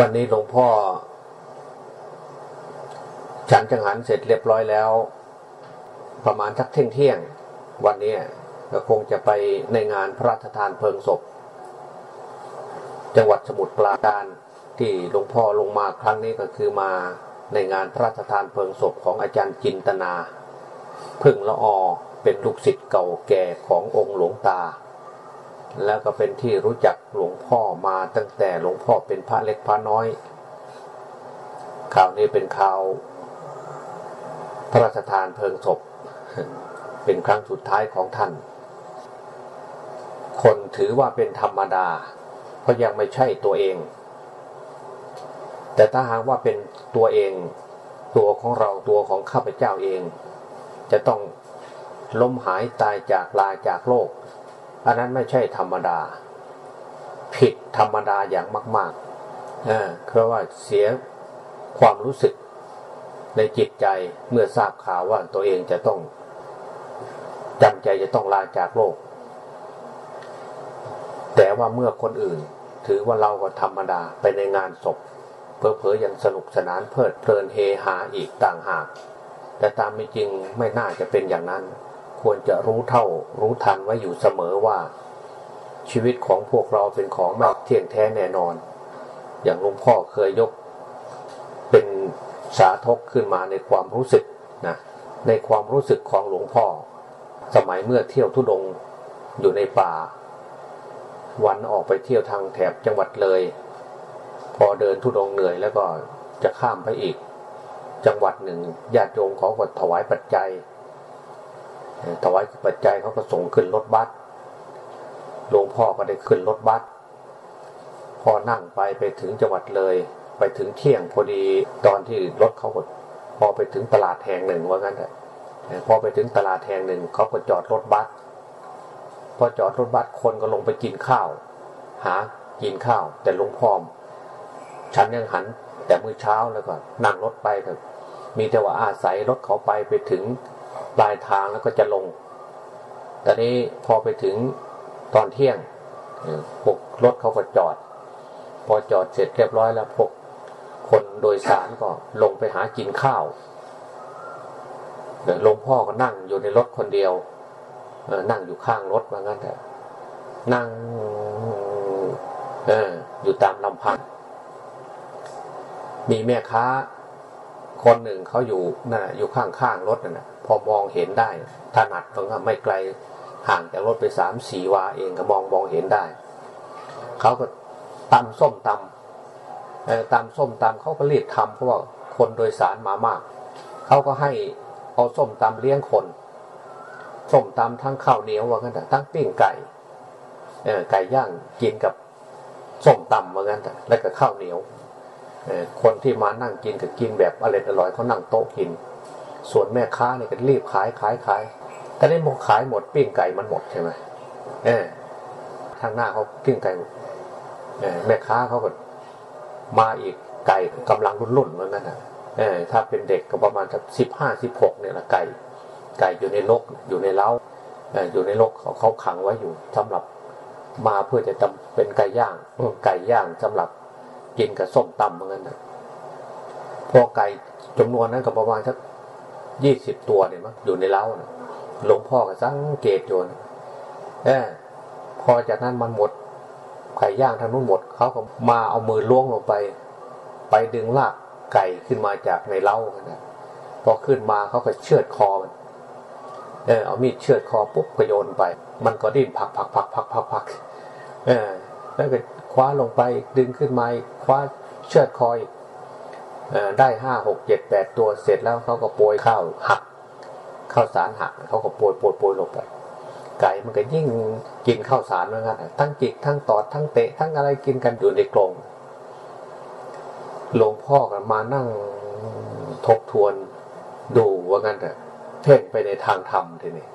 วันนี้หลวงพ่อ ฉันจังหันเสร็จเรียบร้อยแล้ว ประมาณสักเที่ยงเที่ยง วันนี้ก็คงจะไปในงานพระราชทานเพลิงศพ จังหวัดสมุทรปราการที่หลวงพ่อลงมาครั้งนี้ก็คือมาในงานพระราชทานเพลิงศพของอาจารย์จินตนา พึ่งละออเป็นลูกศิษย์เก่าแก่ขององค์หลวงตา แล้วก็เป็นที่รู้จักหลวงพ่อมาตั้งแต่หลวงพ่อเป็นพระเล็กพระน้อยข่าวนี้เป็นข่าวพระราชทานเพลิงศพ เป็นครั้งสุดท้ายของท่าน คนถือว่าเป็นธรรมดา เพราะยังไม่ใช่ตัวเอง แต่ถ้าหากว่าเป็นตัวเอง ตัวของเราตัวของข้าพเจ้าเอง จะต้องล้มหายตายจากลาจากโลก อันนั้นไม่ใช่ธรรมดา ผิดธรรมดาอย่างมากๆอ่าเพราะว่าเสียความรู้สึกในจิตใจเมื่อทราบข่าวว่าตัวเองจะต้องจำใจจะต้องลาจากโลก แต่ว่าเมื่อคนอื่น ถือว่าเราก็ธรรมดาไปในงานศพเพอๆยังสนุกสนานเพลิดเพลินเฮฮาอีกต่างหาก แต่ตามไม่จริงไม่น่าจะเป็นอย่างนั้น ควรจะรู้เท่า รู้ทันไว้อยู่เสมอว่า ชีวิตของพวกเราเป็นของไม่เที่ยงแท้แน่นอน อย่างหลวงพ่อเคยยก เป็นสาทกขึ้นมาในความรู้สึกนะในความรู้สึกของหลวงพ่อ สมัยเมื่อเที่ยวทุดงอยู่ในป่า วันออกไปเที่ยวทางแถบจังหวัดเลย พอเดินทุดงเหนื่อยแล้วก็จะข้ามไปอีก จังหวัดหนึ่งญาติโยมขาก็ถวายปัจจัย ถวายปัจจัยเขาก็ส่งขึ้นรถบัสหลวงพ่อก็ได้ขึ้นรถบัสพอนั่งไปไปถึงจังหวัดเลย ไปถึงเที่ยงพอดีตอนที่รถเขาก็พอไปถึงตลาดแห่งหนึ่งว่างั้นแหละพอไปถึงตลาดแห่งหนึ่งเขาก็จอดรถบัสพอจอดรถบัสคนก็ลงไปกินข้าว หากินข้าว แต่หลวงพ่อฉันยังหันแต่มื้อเช้าแล้วก็นั่งรถไปเถอะมีแต่ว่าอาศัยรถเขาไปไปถึง ปลายทางแล้วก็จะลง ตอนนี้พอไปถึงตอนเที่ยงพวกรถเขาก็จอด พอจอดเสร็จเรียบร้อยแล้วพวกคนโดยสารก็ลงไปหากินข้าวหลวงพ่อก็นั่งอยู่ในรถคนเดียว นั่งอยู่ข้างรถว่างั้นแต่นั่งออยู่ตามลำพัง มีแม่ค้า คนหนึ่งเขาอยู่น่ะอยู่ข้างๆรถน่ะพอมองเห็นได้ถนัดตรงไม่ไกลห่างจากรถไปสามสี่วาเองก็มองมองเห็นได้ เขาก็ตำส้มตำตำส้มตำเขาก็รีบทำเพราะว่าคนโดยสารมามาก เขาก็ให้เอาส้มตำเลี้ยงคนส้มตำทั้งข้าวเหนียวว่ากันแต่ทั้งปิ้งไก่ไก่ย่างกินกับส้มตำว่ากันแต่แล้วก็ข้าวเหนียว คนที่มานั่งกินก็กินแบบอร่อยอร่อยเขานั่งโต๊ะกิน ส่วนแม่ค้าเนี่ยก็รีบขายขายขายแต่ได้หมดขายหมดปิ้งไก่มันหมดใช่ไหมเออทางหน้าเขาปิ้งไก่แม่ค้าเขาก็มาอีกไก่กำลังรุ่นๆเหมือนกันนะเออถ้าเป็นเด็กก็ประมาณสักสิบห้าสิบหกเนี่ยละไก่ ไก่อยู่ในลกอยู่ในเล้าอยู่ในลกเขาเขาขังไว้อยู่สำหรับมาเพื่อจะทำเป็นไก่ย่างไก่ย่างสำหรับ กินกับส้มตำเหมือนกันนะพอไก่จำนวนนั้นก็ประมาณสักยี่สิบตัวเนี่ยมั้งอยู่ในเล้านะหลวงพ่อก็สังเกตโยนเออพอจากนั้นมันหมดไก่ย่างทางนู้นหมดเขาก็มาเอามือล้วงลงไป ไปดึงลากไก่ขึ้นมาจากในเล้านะพอขึ้นมาเขาก็เชือดคอมันเออเอามีดเชือดคอปุ๊บก็โยนไป มันก็ดิ้นผักผักผักผักผักผักเออ แล้วก็คว้าลงไปดึงขึ้นมาคว้าเชือดคอยได้ห้าหกเจ็ดแปดตัวเสร็จแล้วเขาก็โปรยข้าวหักข้าวสารหักเขาก็โปรยโปรยโปรยลงไป ไก่มันก็ยิ่งกินข้าวสารเหมือนกันทั้งจิกทั้งตอดทั้งเตะทั้งอะไรกินกันอยู่ในกรงหลวงพ่อกันมานั่งทบทวนดูว่างั้นแต่เพ่งไปในทางธรรมทีนี้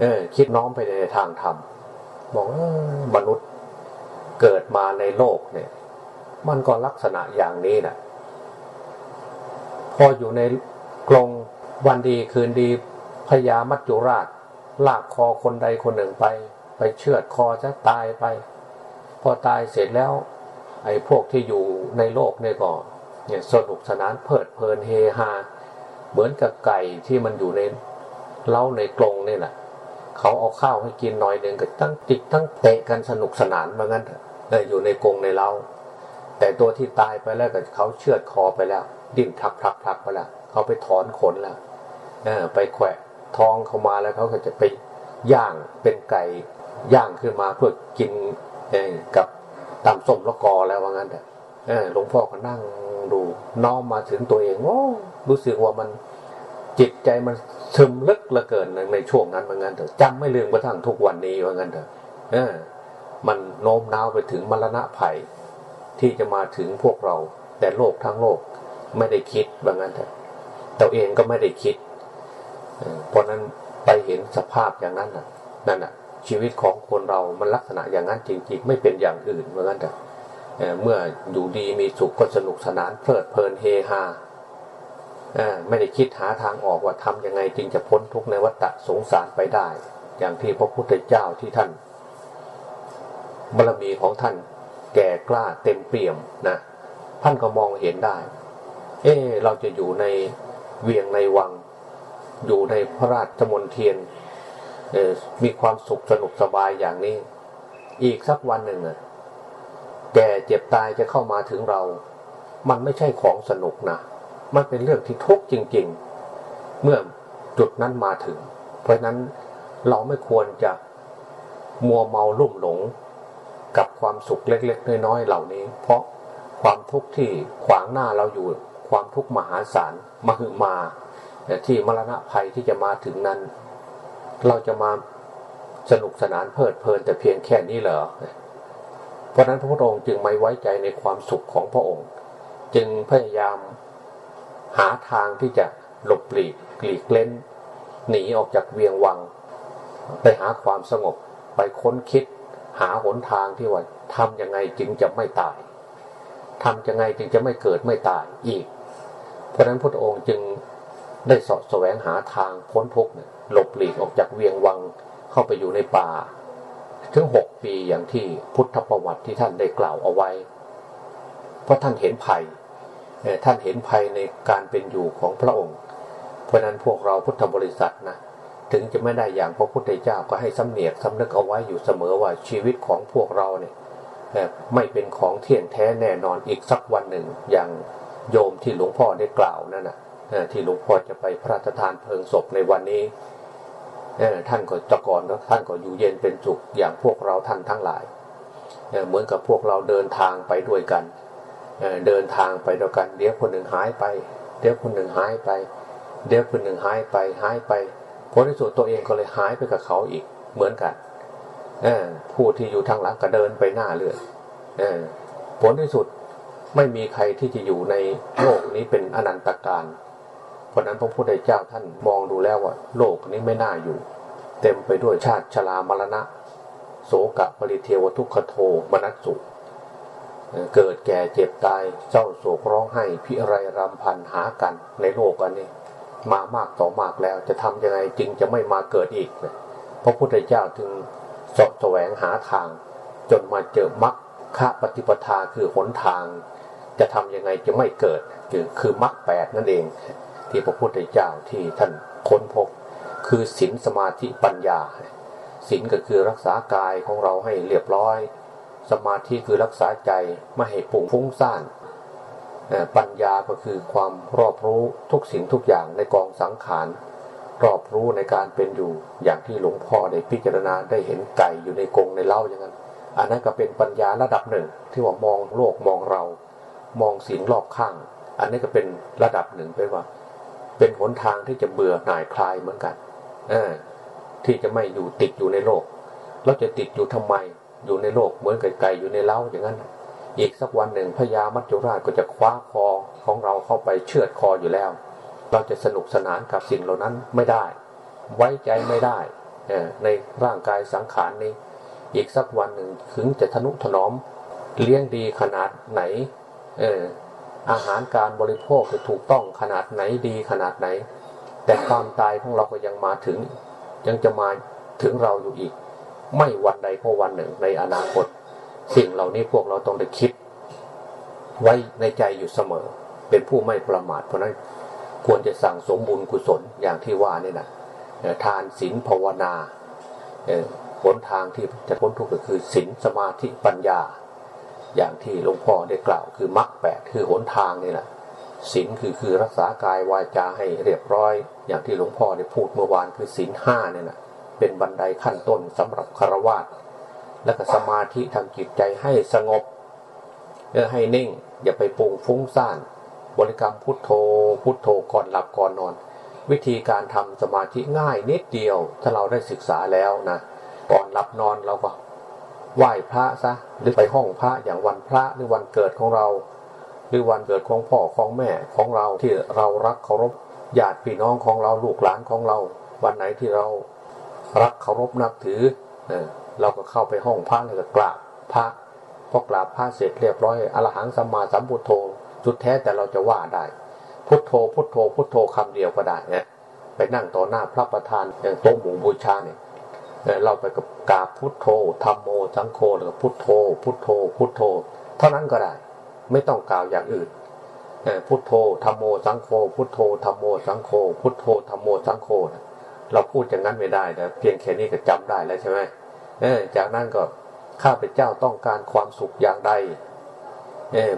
เออ คิดน้อมไปในทางธรรมบอกว่ามนุษย์ เกิดมาในโลกเนี่ย มันก็ลักษณะอย่างนี้นะพออยู่ในกรงวันดีคืนดีพญามัจจุราช ลากคอคนใดคนหนึ่งไป ไปเชือดคอจะตายไป พอตายเสร็จแล้ว ไอ้พวกที่อยู่ในโลกเนี่ยก็เนี่ยสนุกสนานเพลิดเพลินเฮฮาเหมือนกับไก่ที่มันอยู่ในเล้าในกรงนี่แหละ เขาเอาข้าวให้กินหน่อยหนึ่งก็ตั้งจิกตั้งเตะกันสนุกสนานเหมือนกันเอออยู่ในกรงในเล้าแต่ตัวที่ตายไปแล้วก็เขาเชือดคอไปแล้ว ดิ้นทักทักทักไปแล้วเขาไปถอนขนแล้วเออไปแขวะท้องเขามาแล้วเขาก็จะไปย่างเป็นไก่ย่างขึ้นมาเพื่อกินกับตำส้มละกอแล้วว่างั้นแต่หลวงพ่อก็นั่งดูน้อมมาถึงตัวเองโอ้รู้สึกว่ามัน จิตใจมันซึมลึกเหลือเกินในช่วงนั้นว่างั้นเถอะจำไม่ลืมกระทั่งทุกวันนี้ว่างั้นเถอะเออ มันโน้มน้าวไปถึงมรณะภัย ที่จะมาถึงพวกเรา แต่โลกทั้งโลกไม่ได้คิดว่างั้นเถอะตัวเองก็ไม่ได้คิดเพราะนั้นไปเห็นสภาพอย่างนั้นน่ะ นั่นน่ะ ชีวิตของคนเรามันลักษณะอย่างนั้นจริง ๆ ไม่เป็นอย่างอื่นเหมือนกันแต่เมื่ออยู่ดีมีสุขก็สนุกสนานเพลิดเพลินเฮฮา ไม่ได้คิดหาทางออกว่าทำยังไงจึงจะพ้นทุกข์ในวัฏสงสารไปได้ อย่างที่พระพุทธเจ้าที่ท่านบารมีของท่านแก่กล้าเต็มเปี่ยมนะท่านก็มองเห็นได้ เออเราจะอยู่ในเวียงในวัง อยู่ในพระราชมนเทียนมีความสุขสนุกสบายอย่างนี้ อีกสักวันหนึ่งแก่เจ็บตายจะเข้ามาถึงเรา มันไม่ใช่ของสนุกนะ มันเป็นเรื่องที่ทุกข์จริง ๆ เมื่อจุดนั้นมาถึง เพราะนั้นเราไม่ควรจะมัวเมาลุ่มหลง กับความสุขเล็ก ๆ น้อยๆเหล่านี้ เพราะความทุกข์ที่ขวางหน้าเราอยู่ความทุกข์มหาศาลมาหึมาที่มรณะภัยที่จะมาถึงนั้น เราจะมาสนุกสนานเพลิดเพลินแต่เพียงแค่นี้เหรอเพราะนั้นพระพุทธองค์จึงไม่ไว้ใจในความสุขของพระองค์ จึงพยายาม หาทางที่จะหลบหลีกหลีกเล่น หนีออกจากเวียงวัง ไปหาความสงบ ไปค้นคิด หาหนทางที่ว่าทำยังไงจึงจะไม่ตายทำยังไงจึงจะไม่เกิดไม่ตายอีก เพราะนั้นพระองค์จึงได้สาะแสวงหาทางพ้นทุกข์หลบหลีกออกจากเวียงวังเข้าไปอยู่ในป่า ถึงหกปีอย่างที่พุทธประวัติที่ท่านได้กล่าวเอาไว้ เพราะท่านเห็นภัย ท่านเห็นภัยในการเป็นอยู่ของพระองค์ เพราะนั้นพวกเราพุทธบริษัทนะถึงจะไม่ได้อย่างพระพุทธเจ้าก็ให้สำเนียกสำนึกเอาไว้อยู่เสมอว่าชีวิตของพวกเราเนี่ยไม่เป็นของเที่ยงแท้แน่นอนอีกสักวันหนึ่งอย่างโยมที่หลวงพ่อได้กล่าวนั่นนะที่หลวงพ่อจะไปพระราชทานเพลิงศพในวันนี้ท่านก็จะก่อนท่านก็อยู่เย็นเป็นสุขอย่างพวกเราท่านทั้งหลาย เหมือนกับพวกเราเดินทางไปด้วยกัน เดินทางไปด้วยกัน เดี๋ยวคนหนึ่งหายไป เดี๋ยวคนหนึ่งหายไป เดี๋ยวคนหนึ่งหายไปหายไปผลที่สุดตัวเองก็เลยหายไปกับเขาอีกเหมือนกันผู้ที่อยู่ทางหลังก็เดินไปหน้าเรื่อยผลที่สุดไม่มีใครที่จะอยู่ในโลกนี้เป็นอนันตการราะนั้นพระพุทธเจ้าท่านมองดูแล้วว่า โลกนี้ไม่น่าอยู่ เต็มไปด้วยชาติชรามรณะ โสกะปริเทวทุกขโทมนัสสุ เกิดแก่เจ็บตายเจ้าโศกร้องไห้พิไรรำพันหากันในโลกอันนี้ มามากต่อมากแล้วจะทำยังไงจึงจะไม่มาเกิดอีกพระพุทธเจ้าถึงสอบแสวงหาทาง จนมาเจอมรรคปฏิปทาคือหนทาง จะทำยังไงจะไม่เกิดคือคือมรรคแปดนั่นเอง ที่พระพุทธเจ้าที่ท่านค้นพบคือศีลสมาธิปัญญาศีลก็คือรักษากายของเราให้เรียบร้อย สมาธิคือรักษาใจไม่ให้ปุ่งฟุ้งซ่านปัญญาก็คือความรอบรู้ทุกสิ่งทุกอย่างในกองสังขารรอบรู้ในการเป็นอยู่อย่างที่หลวงพ่อได้พิจารณาได้เห็นไก่อยู่ในกรงในเล้าอย่างนั้น อันนั้นก็เป็นปัญญาระดับหนึ่ง ที่ว่ามองโลกมองเรา มองสิ่งรอบข้าง อันนี้ก็เป็นระดับหนึ่งไปว่า เป็นหนทางที่จะเบื่อหน่ายคลายเหมือนกันอที่จะไม่อยู่ติดอยู่ในโลกเราจะติดอยู่ทำไม อยู่ในโลกเหมือนไก่ๆอยู่ในเล้าอย่างนั้นอีกสักวันหนึ่งพญามัจจุราชก็จะคว้าคอของเราเข้าไปเชือดคออยู่แล้ว เราจะสนุกสนานกับสิ่งเหล่านั้นไม่ได้ ไว้ใจไม่ได้ในร่างกายสังขารนี้ อีกสักวันหนึ่งถึงจะทนุถนอมเลี้ยงดีขนาดไหนเอออาหารการบริโภคจะถูกต้องขนาดไหนดีขนาดไหน แต่ความตายของเราก็ยังมาถึง ยังจะมาถึงเราอยู่อีก ไม่วันใดก็วันหนึ่งในอนาคต สิ่งเหล่านี้พวกเราต้องได้คิด ไว้ในใจอยู่เสมอ เป็นผู้ไม่ประมาทเพราะนั้นควรจะสั่งสมบุญกุศลอย่างที่ว่านี่นะทานศีลภาวนาหนทางที่จะพ้นทุกข์ก็คือศีลสมาธิปัญญา อย่างที่หลวงพ่อได้กล่าว คือมรรคแปดคือหนทางนี่แหละศีลคือคือรักษากายวาจาให้เรียบร้อย อย่างที่หลวงพ่อได้พูดเมื่อวานคือศีลห้าเนี่ยนะ เป็นบันไดขั้นต้นสำหรับคารวะและก็สมาธิทำจิตใจให้สงบเออให้นิ่ง อย่าไปปุงฟุ้งซ่าน บริกรรมพุทโธ พุทโธก่อนหลับก่อนนอน วิธีการทำสมาธิง่ายนิดเดียว ถ้าเราได้ศึกษาแล้วนะก่อนหลับนอนเราก็ไหว้พระซะหรือไปห้องพระอย่างวันพระหรือวันเกิดของเรา หรือวันเกิดของพ่อของแม่ของเราที่เรารักเคารพญาติพี่น้องของเราลูกหลานของเรา วันไหนที่เรา รักเคารพนับถือเราก็เข้าไปห้องพระแล้วก็กราบพระพอกราบพระเสร็จเรียบร้อยอรหังสัมมาสัมพุทโธจุดแท้แต่เราจะว่าได้ พุทโธพุทโธ พุทโธคำเดียวก็ได้นะไปนั่งต่อหน้าพระประธานอย่างโต๊ะหมู่บูชาเนี่ยเราไปกับกราบพุทโธธรรมโมสังโฆหรือพุทโธ พุทโธ พุทโธ เท่านั้นก็ได้ ไม่ต้องกล่าวอย่างอื่นพุทโธธรรมโมสังโฆพุทโธธรรมโมสังโฆพุทโธธรรมโมสังโฆ เราพูดอย่างนั้นไม่ได้นะเพียงแค่นี้ก็จำได้แล้วใช่ไหมจากนั้นก็ข้าพเจ้าต้องการความสุขอย่างใด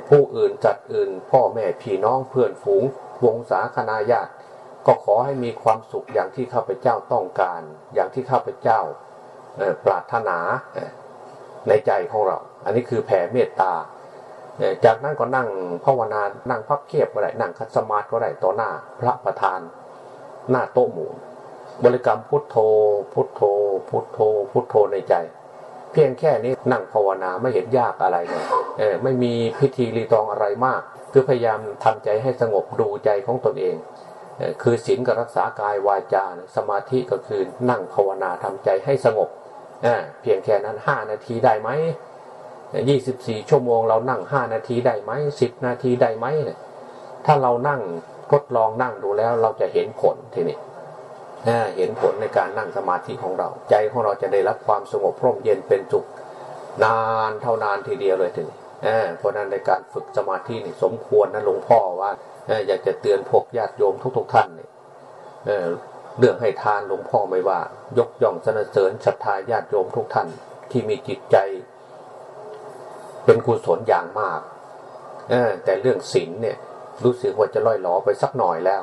ผู้อื่นจัดอื่น พ่อแม่พี่น้องเพื่อนฝูง วงศาคณาญาติก็ขอให้มีความสุขอย่างที่ข้าพเจ้าต้องการ อย่างที่ข้าพเจ้าปรารถนาในใจของเรา อันนี้คือแผ่เมตตา จากนั้นก็นั่งภาวนา นั่งพับเคียบก็ได้ นั่งคัดสมาธิก็ได้ต่อหน้าพระประธาน หน้าโต๊ะหมู่ บริกรรมพุทโธ พุทโธ พุทโธ พุทโธในใจ เพียงแค่นี้นั่งภาวนาไม่เห็นยากอะไรเลยเออไม่มีพิธีรีตองอะไรมาก คือพยายามทำใจให้สงบดูใจของตนเองคือศีลกับรักษากายวาจา สมาธิก็คือนั่งภาวนาทำใจให้สงบเพียงแค่นั้นห้านาทีได้ไหมยี่สิบสี่ชั่วโมงเรานั่งห้านาทีได้ไหมสิบนาทีได้ไหมถ้าเรานั่งทดลองนั่งดูแล้วเราจะเห็นผลทีนี้ เห็นผลในการนั่งสมาธิของเรา ใจของเราจะได้รับความสงบพร่มเย็นเป็นจุกนานเท่านานทีเดียวเลยทีนี้เพราะนั้นในการฝึกสมาธินี่สมควรนะหลวงพ่อว่าอยากจะเตือนพวกญาติโยมทุกๆทท่านเนี่ยเรื่องให้ทานหลวงพ่อไม่ว่า ยกย่องสนเสริญศรัทธาญาติโยมทุกท่าน ที่มีจิตใจ เป็นกุศลอย่างมากแต่เรื่องศีลเนี่ยรู้สึกว่าจะล่อยหลอไปสักหน่อยแล้ว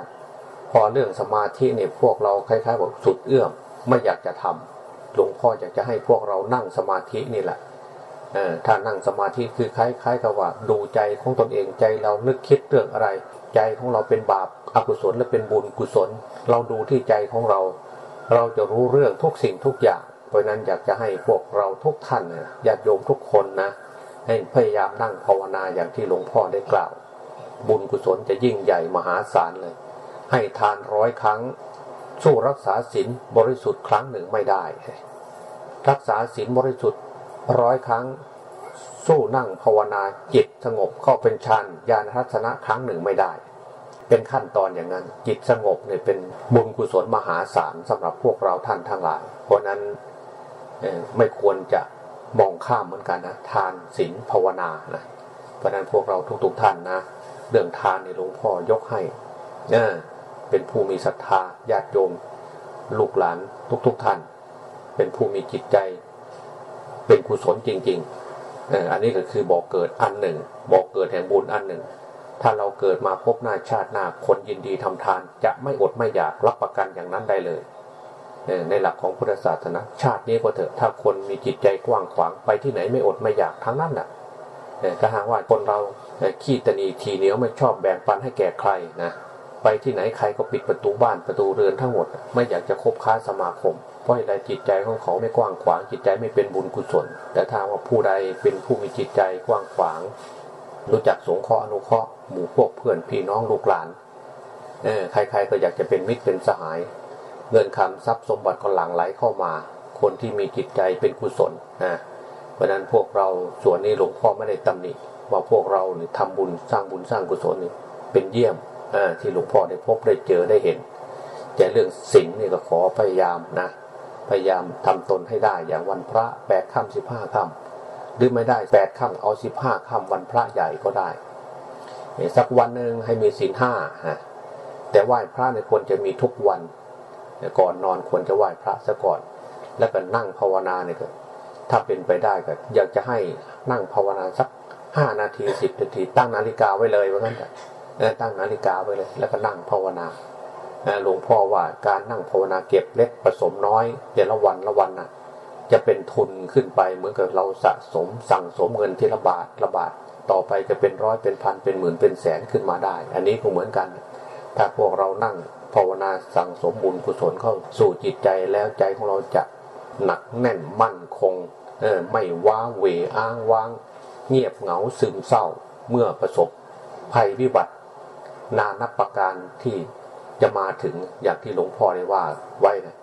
พอเรื่องสมาธิเนี่ยพวกเราคล้ายๆบอกสุดเอื้อมไม่อยากจะทำหลวงพ่ออยากจะให้พวกเรานั่งสมาธินี่แหละถ้านั่งสมาธิคือคล้ายๆกับว่า ดูใจของตนเองใจเรานึกคิดเรื่องอะไร ใจของเราเป็นบาปอกุศลและเป็นบุญกุศล เราดูที่ใจของเรา เราจะรู้เรื่องทุกสิ่งทุกอย่าง เพราะนั้นอยากจะให้พวกเราทุกท่านญาติโยมทุกคนนะ ให้พยายามนั่งภาวนาอย่างที่หลวงพ่อได้กล่าว บุญกุศลจะยิ่งใหญ่มหาศาลเลย ให้ทานร้อยครั้ง สู้รักษาศีลบริสุทธิ์ครั้งหนึ่งไม่ได้ รักษาศีลบริสุทธิ์ร้อยครั้ง สู้นั่งภาวนาจิตสงบเข้าเป็นฌานญาณทัศนะครั้งหนึ่งไม่ได้ เป็นขั้นตอนอย่างนั้น จิตสงบเนี่ยเป็นบุญกุศลมหาศาลสำหรับพวกเราท่านทั้งหลาย เพราะนั้นไม่ควรจะมองข้ามเหมือนกันนะทานศีลภาวนานะเพราะนั้นพวกเราทุกๆท่านนะเรื่องทานในหลวงพ่อยกให้เนะ เป็นผู้มีศรัทธาญาติโยม ลูกหลานทุกๆท่าน เป็นผู้มีจิตใจ เป็นกุศลจริงๆอันนี้ก็คือบอกเกิดอันหนึ่ง บอกเกิดแห่งบุญอันหนึ่ง ถ้าเราเกิดมาพบหน้าชาติหน้าคนยินดีทำทาน จะไม่อดไม่อยากรับประกันอย่างนั้นได้เลยในหลักของพุทธศาสนาชาตินี้ก็เถอะถ้าคนมีจิตใจกว้างขวางไปที่ไหนไม่อดไม่อยากทั้งนั้นน่ะถ้าหากว่าคนเราขี้ตนีทีเหนียวไม่ชอบแบ่งปันให้แก่ใครนะ ไปที่ไหนใครก็ปิดประตูบ้านประตูเรือนทั้งหมด ไม่อยากจะคบค้าสมาคม เพราะใดจิตใจของเขาไม่กว้างขวางจิตใจไม่เป็นบุญกุศล แต่ถ้าว่าผู้ใดเป็นผู้มีจิตใจกว้างขวาง รู้จักสงเคราะห์อนุเคราะห์หมู่พวกเพื่อนพี่น้องลูกหลานเออใครๆก็อยากจะเป็นมิตรเป็นสหาย เงินคำทรัพย์สมบัติก็หลั่งไหลเข้ามา คนที่มีจิตใจเป็นกุศลนะเพราะนั้นพวกเราส่วนนี้หลวงพ่อไม่ได้ตำหนิว่าพวกเราเนี่ยทำบุญสร้างบุญสร้างกุศลนี่เป็นเยี่ยม ที่หลวงพ่อได้พบได้เจอได้เห็น แต่เรื่องศีลนี่ก็ขอพยายามนะ พยายามทำตนให้ได้อย่างวันพระแปดค่ำสิบห้าค่ำหรือไม่ได้แปดค่ำเอาสิบห้าค่ำวันพระใหญ่ก็ได้สักวันหนึ่งให้มีศีลห้าฮะแต่ไหว้พระในควรจะมีทุกวันก่อนนอนควรจะไหว้พระซะก่อน แล้วก็นั่งภาวนาเนี่ยถ้าเป็นไปได้ก็อยากจะให้นั่งภาวนาสักห้านาทีสิบนาทีตั้งนาฬิกาไว้เลยว่างั้นแต่ ตั้งนาฬิกาไว้เลย แล้วก็นั่งภาวนาหลวงพ่อว่าการนั่งภาวนาเก็บเล็กผสมน้อยแต่ละวันละวันน่ะ จะเป็นทุนขึ้นไปเหมือนกับเราสะสมสั่งสมเงินที่ระบาทระบาทต่อไปจะเป็นร้อยเป็นพันเป็นหมื่นเป็นแสนขึ้นมาได้ อันนี้ก็เหมือนกัน ถ้าพวกเรานั่งภาวนาสั่งสมบุญกุศลเข้าสู่จิตใจแล้วใจของเราจะหนักแน่นมั่นคงเออไม่ว้าเหวอ้างว้าง เงียบเหงาซึมเศร้าเมื่อประสบภัยวิบัติ นานับประการที่จะมาถึงอย่างที่หลวงพ่อได้ว่าไว้นะ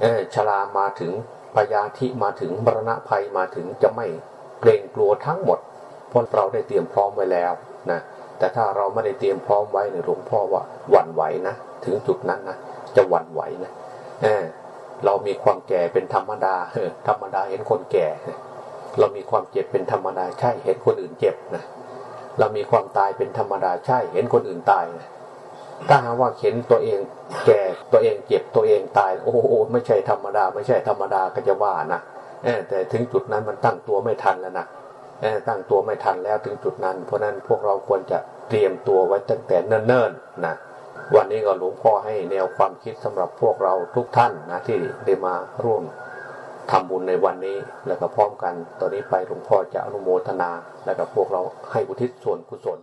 เออชรามาถึงพยาธิมาถึงมรณะภัยมาถึงจะไม่เกรงกลัวทั้งหมดเพราะเราได้เตรียมพร้อมไว้แล้วนะแต่ถ้าเราไม่ได้เตรียมพร้อมไว้เนี่ยหลวงพ่อว่าหวั่นไหวนะถึงจุดนั้นนะจะหวั่นไหวนะเออเรามีความแก่เป็นธรรมดาธรรมดาเห็นคนแก่ เรามีความเจ็บเป็นธรรมดาใช่เห็นคนอื่นเจ็บนะ เรามีความตายเป็นธรรมดาใช่ เห็นคนอื่นตายนะถ้าหาว่าเห็นตัวเองแก่ตัวเองเจ็บตัวเองตาย โอ้โหไม่ใช่ธรรมดา ไม่ใช่ธรรมดาก็จะว่านะแต่ถึงจุดนั้นมันตั้งตัวไม่ทันแล้วนะตั้งตัวไม่ทันแล้วถึงจุดนั้น เพราะนั้นพวกเราควรจะเตรียมตัวไว้ตั้งแต่เนิ่นๆนะวันนี้ก็หลวงพ่อให้แนวความคิดสำหรับพวกเราทุกท่านนะที่ได้มาร่วม ทำบุญในวันนี้แล้วก็พร้อมกัน ตอนนี้ไปหลวงพ่อจะอนุโมทนา แล้วก็พวกเราให้อุทิศส่วนกุศล